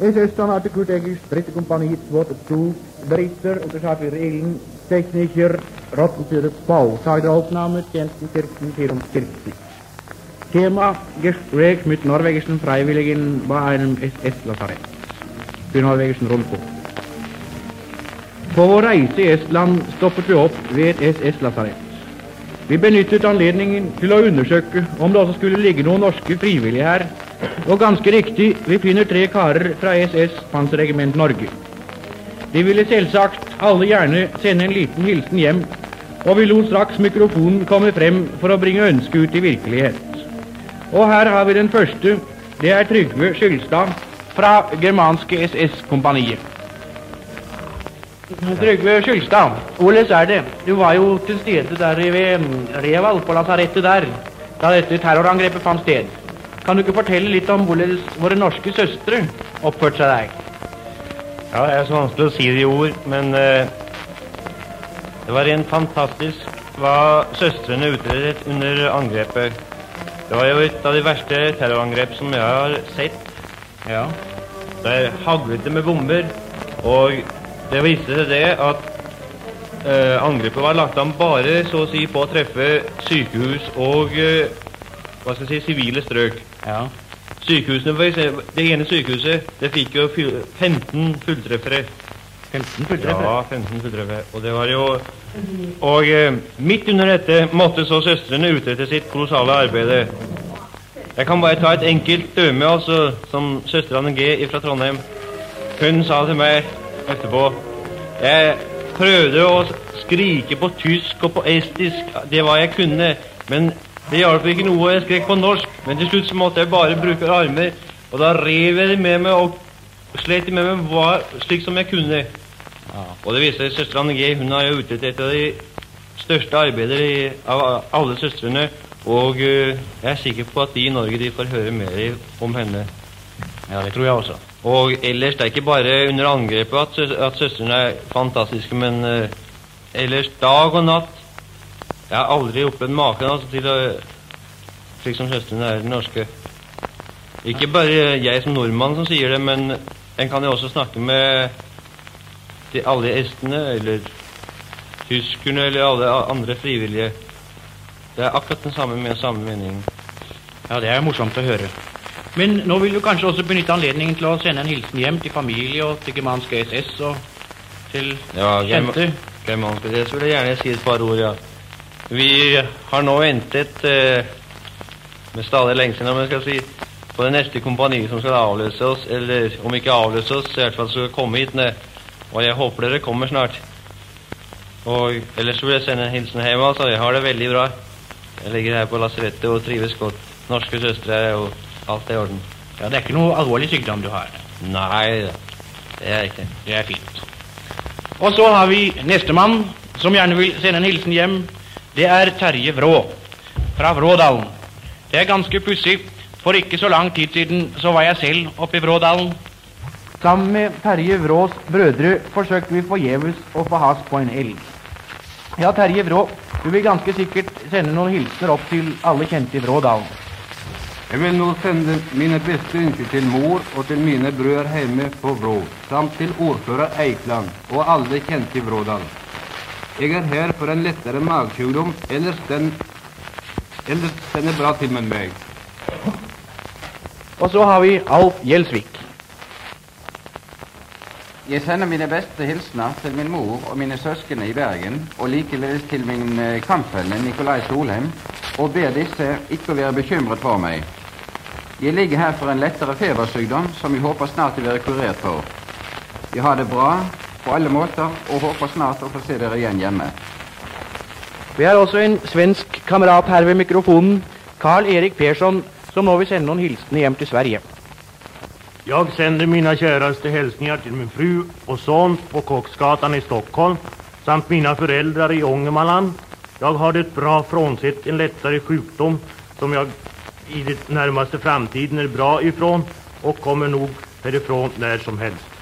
Ist dann hatte Kurt Eggers dritte Kompanie, zweite zu Berichter, und das hat wir Elen, Techniker, Rottenführer Bau. Tageaufnahme, Tjenenkirchen 44. Thema Gespräch mit norwegischen Freiwilligen bei einem SS-Lasarett. Für norwegischen Rundfunk. På vår reise i Estland stoppet vi opp ved et SS-lasarett. Vi benyttet anledningen til å undersøke om det også skulle ligge noen norske frivillige her, og ganske riktig, vi finner tre karer fra SS Panserregiment Norge. De ville selvsagt alle gjerne sende en liten hilsen hjem, og vi lot straks mikrofonen komme frem for å bringe ønsket ut i virkelighet. Og her har vi den første. Det er Trygve Skylstad fra germanske SS-kompaniet. Trygve Skylstad, hvordan er det? Du var jo til stede der ved Reval, på lasarettet der, da dette terrorangrepet fant sted. Kan du ikke fortelle litt om hvordan våre norske søstre oppførte seg der? Ja, det er så vanskelig å si det i ord, men eh, det var rent fantastisk hva søstrene utredet under angrepet. Det var jo et av de verste terrorangrep som jeg har sett. Ja. Der haglet det med bomber, og det viste seg det at eh, angrepet var lagt an bare så å si på å treffe sykehus og eh, hva skal jeg si, sivile strøk. Ja. Sykehusene, for eksempel, Det ene sykehuset det fikk jo 15 fulltreffere. 15 fulltreffere? Ja, 15 fulltreffere. Og det var jo Og eh, midt under dette måtte så søstrene utrette sitt kolossale arbeid. Jeg kan bare ta et enkelt døme, altså, som søstrene G. fra Trondheim. Hun sa til meg etterpå Jeg prøvde å skrike på tysk og på estisk, det var jeg kunne, men det hjalp ikke noe. Jeg skrek på norsk, men til slutt så måtte jeg bare bruke armer. Og da rev jeg dem med meg og slet med meg var slik som jeg kunne. Og det viser seg søster G. Hun har jo utrettet et av de største arbeider i, av alle søstrene. Og uh, jeg er sikker på at de i Norge de får høre mer om henne. Ja, det tror jeg også. Og ellers, det er ikke bare under angrepet at, søs at søstrene er fantastiske, men uh, ellers dag og natt. Jeg har aldri opplevd maken altså, til å Slik som søstrene er den norske. Ikke bare jeg som nordmann som sier det, men en kan jo også snakke med de, alle estene, eller tyskerne, eller alle andre frivillige. Det er akkurat den samme, med, samme meningen. Ja, det er morsomt å høre. Men nå vil du kanskje også benytte anledningen til å sende en hilsen hjem til familie og til germanske SS og til Ja, kjente? Ja, germanske SS vil jeg gjerne si et par ord, ja. Vi har nå ventet eh, med stadig lengsel, om jeg skal si, på det neste kompaniet som skal avløse oss, eller om ikke avløse oss, i hvert fall skal komme hit ned. Og jeg håper dere kommer snart. Og ellers vil jeg sende en hilsen hjem, altså. Jeg har det veldig bra. Jeg ligger her på lasarettet og trives godt. Norske søstre og alt er i orden. Ja, det er ikke noe alvorlig sykdom du har. Nei, det er ikke. Det er fint. Og så har vi nestemann som gjerne vil sende en hilsen hjem. Det er Terje Vrå fra Vrådalen. Det er ganske pussig. For ikke så lang tid siden så var jeg selv oppe i Vrådalen. Sammen med Terje Vrås brødre forsøkte vi forgjeves å få has på en elg. Ja, Terje Vrå, du vil ganske sikkert sende noen hilsener opp til alle kjente i Vrådalen. Jeg vil nå sende mine beste ønsker til mor og til mine brødre hjemme på Vrå, samt til ordfører Eikland og alle kjente i Vrådal. Jeg er her for en lettere magesykdom, ellers den ellers den er bra til med meg. Og så har vi Alf Gjelsvik. Jeg sender mine beste hilsener til min mor og mine søsken i Bergen, og likeledes til min eh, kampfelle Nikolai Solheim, og ber disse ikke å være bekymret for meg. Jeg ligger her for en lettere febersykdom som jeg håper snart å være kurert for. Jeg har det bra på alle måter og håper snart å få se dere igjen hjemme. Vi har også en svensk kamerat her ved mikrofonen, Carl Erik Persson, som nå vil sende noen hilsener hjem til Sverige. Jeg sender mine kjæreste hilsener til min fru og son på Koksgatan i Stockholm samt mine foreldre i Ångermanland. Jeg har det bra frånsett en lettere sjukdom som jeg i det nærmeste framtiden er bra ifrån og kommer nok herifrån når som helst.